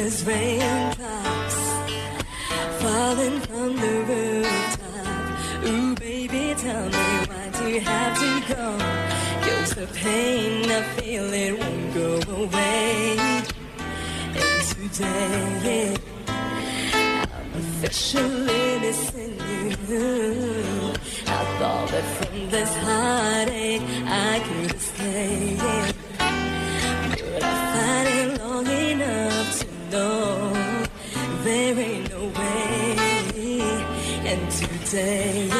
is raindrops falling from the rooftop. Ooh, baby, tell me why do you have to go? Cause the pain I feel it won't go away. And today, I'm officially missing you. I thought that from this heartache I could escape. Know there ain't no way. And today,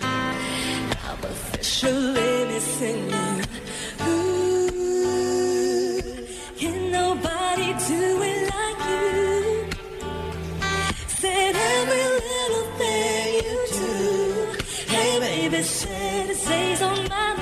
I'm officially missing you. Ooh, can nobody do it like you? Said every little thing you do. Hey, baby, said it stays on my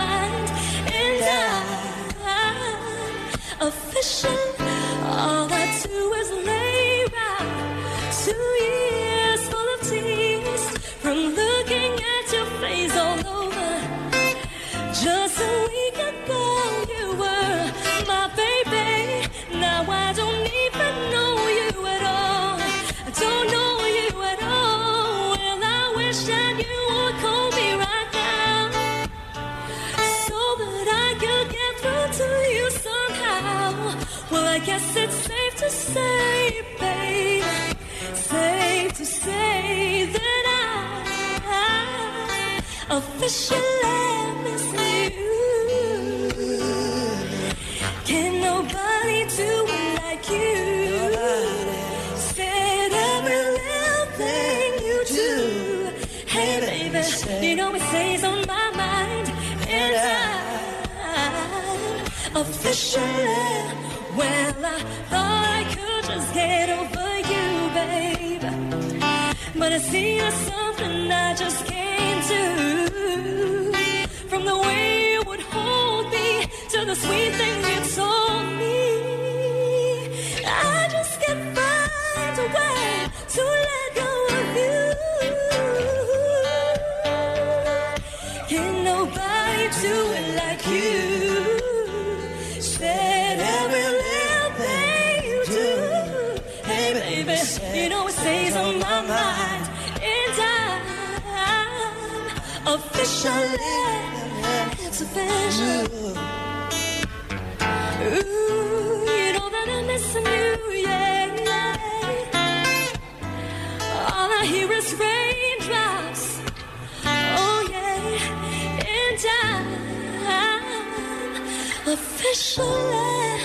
Well, I guess it's safe to say, babe, safe to say that I officially miss you. Can nobody do it like you? Said every little thing you do. Hey, baby, you know it stays on my mind. And I'm officially, But I see there's something I just can't do. From the way you would hold me to the sweet things you told me. I just can't find a way to let go of you. Can nobody do it like you? Baby, you know it stays on my mind. And I'm officially, it's official. Ooh, you know that I'm missing you, yeah, yeah. All I hear is raindrops. Oh yeah, and I'm officially